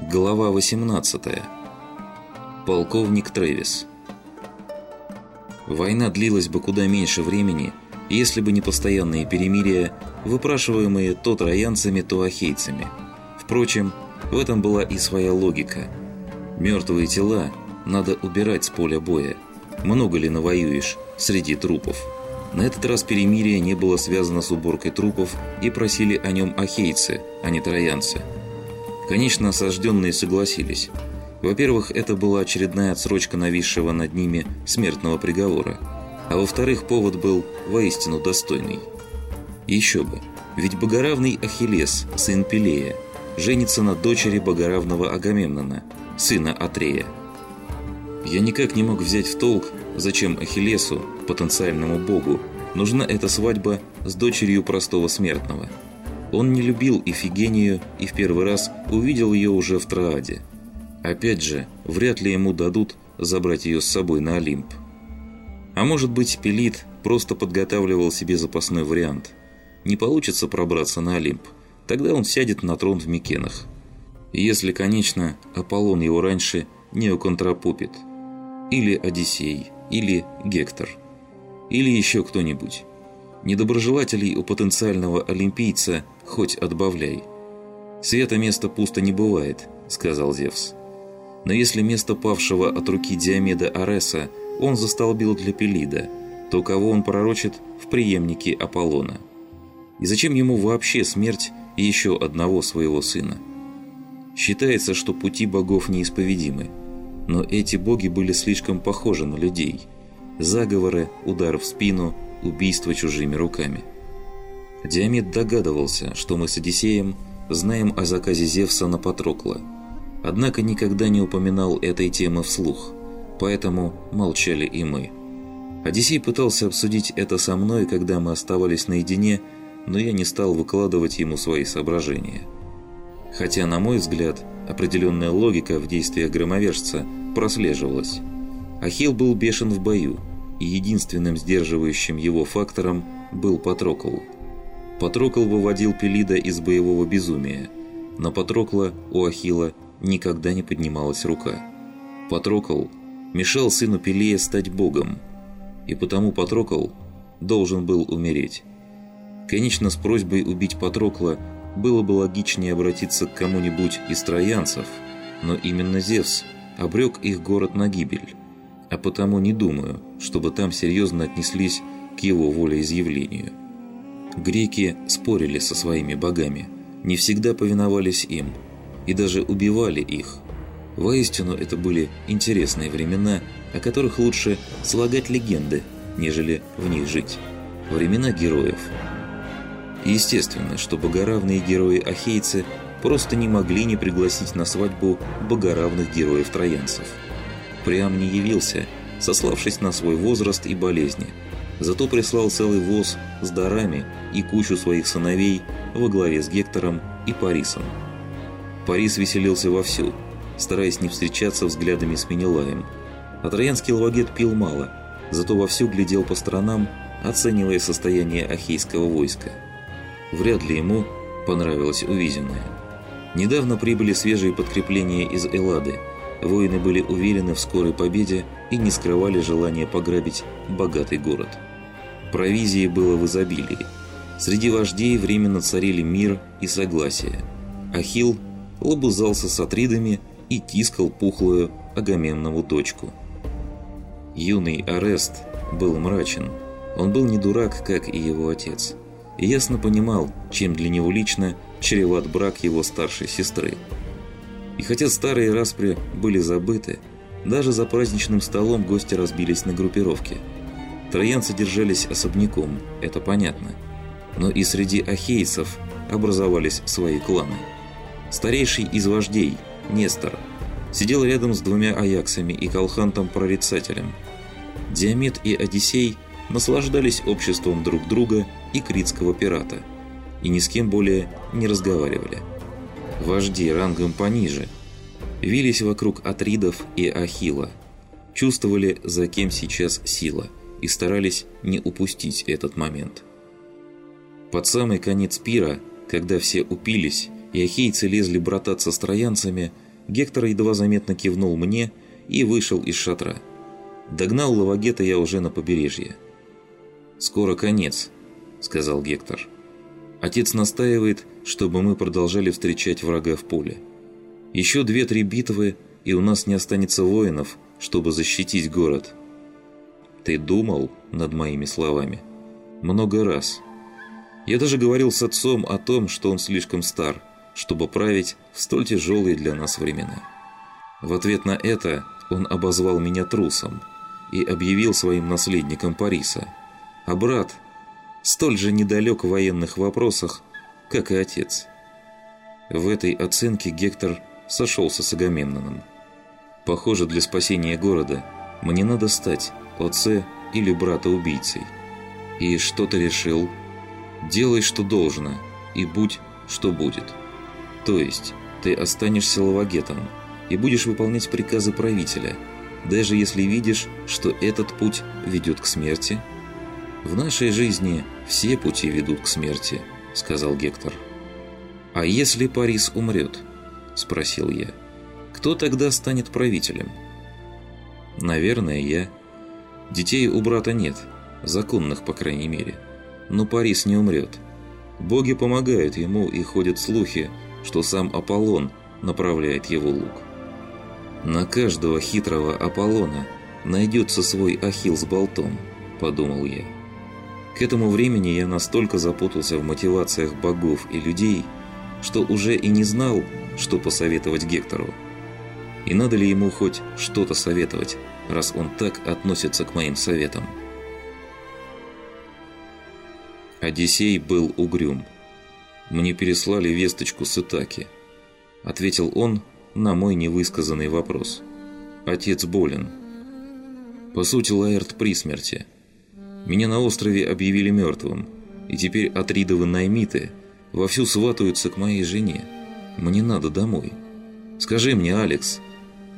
Глава 18. Полковник Трэвис. Война длилась бы куда меньше времени, если бы не постоянные перемирия, выпрашиваемые то троянцами, то ахейцами. Впрочем, в этом была и своя логика. Мертвые тела надо убирать с поля боя. Много ли навоюешь среди трупов? На этот раз перемирие не было связано с уборкой трупов и просили о нем ахейцы, а не троянцы – Конечно, осажденные согласились. Во-первых, это была очередная отсрочка нависшего над ними смертного приговора. А во-вторых, повод был воистину достойный. Еще бы, ведь богоравный Ахиллес, сын Пелея, женится на дочери богоравного Агамемнона, сына Атрея. Я никак не мог взять в толк, зачем Ахиллесу, потенциальному богу, нужна эта свадьба с дочерью простого смертного – он не любил Ифигению и в первый раз увидел ее уже в Трааде. Опять же, вряд ли ему дадут забрать ее с собой на Олимп. А может быть, Пелит просто подготавливал себе запасной вариант. Не получится пробраться на Олимп, тогда он сядет на трон в Микенах. Если, конечно, Аполлон его раньше не уконтрапупит. Или Одиссей, или Гектор. Или еще кто-нибудь. Недоброжелателей у потенциального олимпийца хоть отбавляй. «Света места пусто не бывает», — сказал Зевс. Но если место павшего от руки Диомеда Ареса он застолбил для Пелида, то кого он пророчит в преемнике Аполлона? И зачем ему вообще смерть еще одного своего сына? Считается, что пути богов неисповедимы, но эти боги были слишком похожи на людей. Заговоры, удар в спину, убийство чужими руками – Диамет догадывался, что мы с Одиссеем знаем о заказе Зевса на Патрокла, однако никогда не упоминал этой темы вслух, поэтому молчали и мы. Одиссей пытался обсудить это со мной, когда мы оставались наедине, но я не стал выкладывать ему свои соображения. Хотя, на мой взгляд, определенная логика в действиях громовержца прослеживалась. Ахилл был бешен в бою, и единственным сдерживающим его фактором был Патрокл – Патрокл выводил Пелида из боевого безумия. На Патрокла у Ахила никогда не поднималась рука. Патрокл мешал сыну Пелея стать богом, и потому Патрокл должен был умереть. Конечно, с просьбой убить Патрокла было бы логичнее обратиться к кому-нибудь из троянцев, но именно Зевс обрек их город на гибель, а потому не думаю, чтобы там серьезно отнеслись к его волеизъявлению. Греки спорили со своими богами, не всегда повиновались им и даже убивали их. Воистину, это были интересные времена, о которых лучше слагать легенды, нежели в них жить. Времена героев. Естественно, что богоравные герои-ахейцы просто не могли не пригласить на свадьбу богоравных героев-троянцев. Приам не явился, сославшись на свой возраст и болезни – Зато прислал целый воз с дарами и кучу своих сыновей во главе с Гектором и Парисом. Парис веселился вовсю, стараясь не встречаться взглядами с Менелаем. А троянский лавагет пил мало, зато вовсю глядел по сторонам, оценивая состояние ахейского войска. Вряд ли ему понравилось увиденное. Недавно прибыли свежие подкрепления из Эллады. Воины были уверены в скорой победе и не скрывали желания пограбить богатый город. Провизии было в изобилии. Среди вождей временно царили мир и согласие. Ахилл лобузался с атридами и тискал пухлую Агамемнову дочку. Юный Арест был мрачен. Он был не дурак, как и его отец. И ясно понимал, чем для него лично чреват брак его старшей сестры. И хотя старые распри были забыты, даже за праздничным столом гости разбились на группировки – Троянцы держались особняком, это понятно. Но и среди ахейцев образовались свои кланы. Старейший из вождей, Нестор, сидел рядом с двумя аяксами и колхантом-прорицателем. Диамет и Одиссей наслаждались обществом друг друга и критского пирата, и ни с кем более не разговаривали. Вожди рангом пониже вились вокруг Атридов и Ахила, чувствовали, за кем сейчас сила – и старались не упустить этот момент. Под самый конец пира, когда все упились и ахейцы лезли брататься с троянцами, Гектор едва заметно кивнул мне и вышел из шатра. Догнал Лавагета я уже на побережье. «Скоро конец», — сказал Гектор. «Отец настаивает, чтобы мы продолжали встречать врага в поле. Еще две-три битвы, и у нас не останется воинов, чтобы защитить город». «Ты думал над моими словами?» «Много раз. Я даже говорил с отцом о том, что он слишком стар, чтобы править в столь тяжелые для нас времена. В ответ на это он обозвал меня трусом и объявил своим наследником Париса, а брат столь же недалек в военных вопросах, как и отец. В этой оценке Гектор сошелся с Агамемноном. Похоже, для спасения города мне надо стать отце или брата-убийцей. И что ты решил? Делай, что должно, и будь, что будет. То есть, ты останешься лавагетом и будешь выполнять приказы правителя, даже если видишь, что этот путь ведет к смерти? В нашей жизни все пути ведут к смерти, сказал Гектор. А если Парис умрет? Спросил я. Кто тогда станет правителем? Наверное, я. Детей у брата нет, законных, по крайней мере. Но Парис не умрет. Боги помогают ему и ходят слухи, что сам Аполлон направляет его лук. «На каждого хитрого Аполлона найдется свой ахилл с болтом», – подумал я. К этому времени я настолько запутался в мотивациях богов и людей, что уже и не знал, что посоветовать Гектору. И надо ли ему хоть что-то советовать, раз он так относится к моим советам. Одиссей был угрюм. Мне переслали весточку с Итаки. Ответил он на мой невысказанный вопрос. Отец болен. По сути, Лаэрт при смерти. Меня на острове объявили мертвым, и теперь Атридовы наймиты вовсю сватаются к моей жене. Мне надо домой. Скажи мне, Алекс,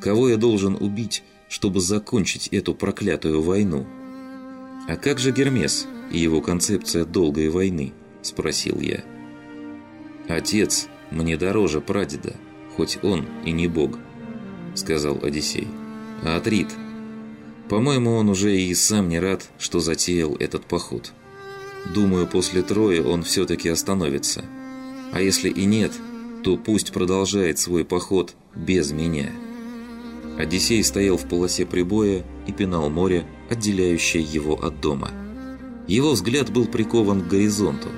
кого я должен убить, чтобы закончить эту проклятую войну? А как же Гермес и его концепция долгой войны? Спросил я. «Отец мне дороже прадеда, хоть он и не бог», — сказал Одиссей. «А Атрит? По-моему, он уже и сам не рад, что затеял этот поход. Думаю, после Трои он все-таки остановится. А если и нет, то пусть продолжает свой поход без меня». Одиссей стоял в полосе прибоя и пинал море, отделяющее его от дома. Его взгляд был прикован к горизонту,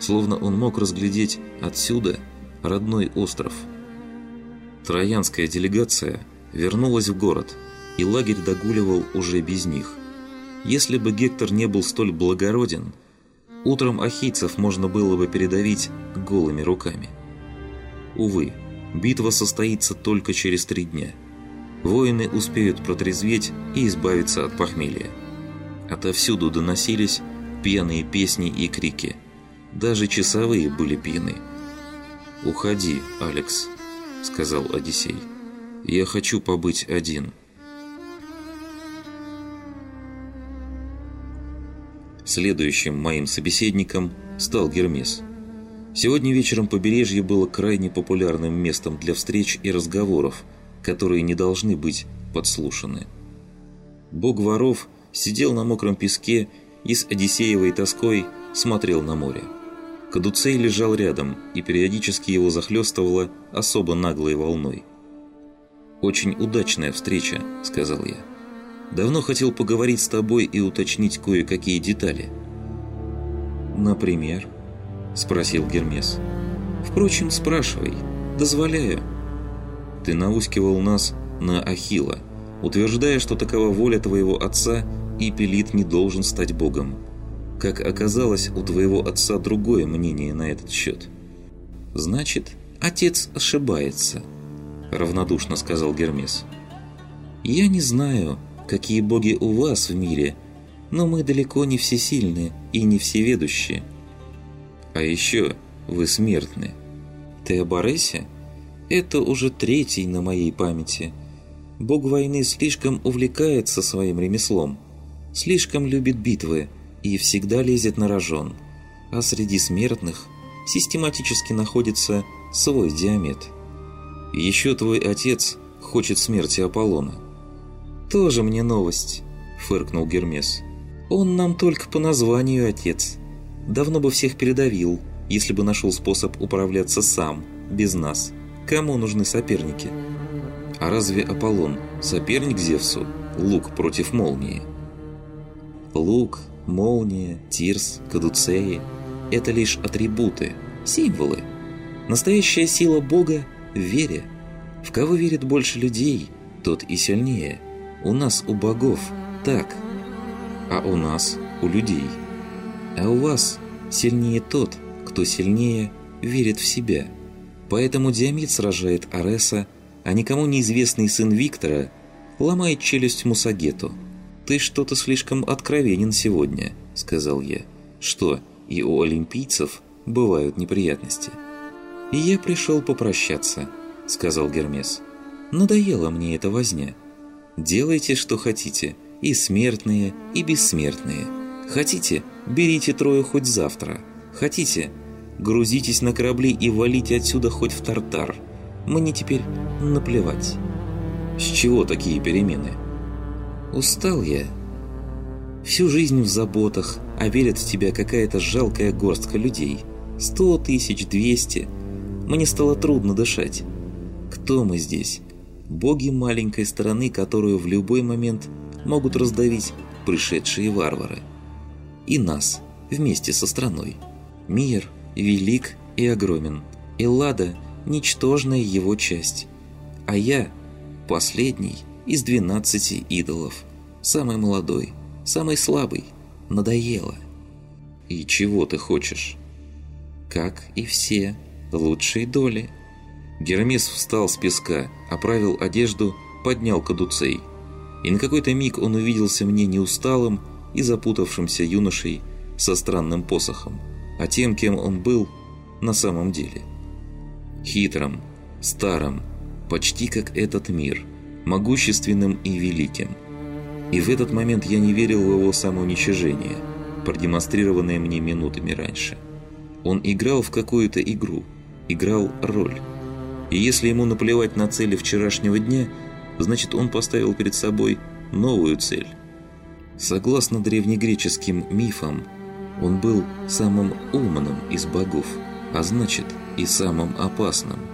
словно он мог разглядеть отсюда родной остров. Троянская делегация вернулась в город, и лагерь догуливал уже без них. Если бы Гектор не был столь благороден, утром ахийцев можно было бы передавить голыми руками. Увы, битва состоится только через три дня. Воины успеют протрезветь и избавиться от похмелья. Отовсюду доносились пьяные песни и крики – даже часовые были пьяны. «Уходи, Алекс», — сказал Одиссей. «Я хочу побыть один». Следующим моим собеседником стал Гермес. Сегодня вечером побережье было крайне популярным местом для встреч и разговоров, которые не должны быть подслушаны. Бог воров сидел на мокром песке и с Одиссеевой тоской смотрел на море. Кадуцей лежал рядом, и периодически его захлестывало особо наглой волной. «Очень удачная встреча», — сказал я. «Давно хотел поговорить с тобой и уточнить кое-какие детали». «Например?» — спросил Гермес. «Впрочем, спрашивай. Дозволяю». «Ты наускивал нас на Ахила, утверждая, что такова воля твоего отца, и Пелит не должен стать богом. Как оказалось, у твоего отца другое мнение на этот счет. Значит, отец ошибается, равнодушно сказал Гермес. Я не знаю, какие боги у вас в мире, но мы далеко не всесильны и не всеведущие. А еще вы смертны. Ты об Аресе? Это уже третий на моей памяти. Бог войны слишком увлекается своим ремеслом, слишком любит битвы, и всегда лезет на рожон, а среди смертных систематически находится свой диамет. Еще твой отец хочет смерти Аполлона». «Тоже мне новость», — фыркнул Гермес. «Он нам только по названию отец. Давно бы всех передавил, если бы нашел способ управляться сам, без нас. Кому нужны соперники?» «А разве Аполлон соперник Зевсу? Лук против молнии?» Лук, молния, тирс, кадуцеи – это лишь атрибуты, символы. Настоящая сила Бога в вере. В кого верит больше людей, тот и сильнее. У нас, у богов, так. А у нас, у людей. А у вас сильнее тот, кто сильнее верит в себя. Поэтому Диамид сражает Ареса, а никому неизвестный сын Виктора ломает челюсть Мусагету. «Ты что-то слишком откровенен сегодня», — сказал я. «Что, и у олимпийцев бывают неприятности?» «И я пришел попрощаться», — сказал Гермес. «Надоела мне эта возня. Делайте, что хотите, и смертные, и бессмертные. Хотите, берите трое хоть завтра. Хотите, грузитесь на корабли и валите отсюда хоть в Тартар. Мне теперь наплевать». «С чего такие перемены?» «Устал я. Всю жизнь в заботах, а верит в тебя какая-то жалкая горстка людей. Сто тысяч, двести. Мне стало трудно дышать. Кто мы здесь? Боги маленькой страны, которую в любой момент могут раздавить пришедшие варвары. И нас, вместе со страной. Мир велик и огромен. Эллада – ничтожная его часть. А я – последний из двенадцати идолов. Самый молодой, самый слабый. Надоело. И чего ты хочешь? Как и все, лучшие доли. Гермес встал с песка, оправил одежду, поднял кадуцей. И на какой-то миг он увиделся мне не усталым и запутавшимся юношей со странным посохом, а тем, кем он был на самом деле. Хитрым, старым, почти как этот мир – могущественным и великим. И в этот момент я не верил в его самоуничижение, продемонстрированное мне минутами раньше. Он играл в какую-то игру, играл роль. И если ему наплевать на цели вчерашнего дня, значит он поставил перед собой новую цель. Согласно древнегреческим мифам, он был самым умным из богов, а значит и самым опасным.